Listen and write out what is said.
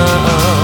now.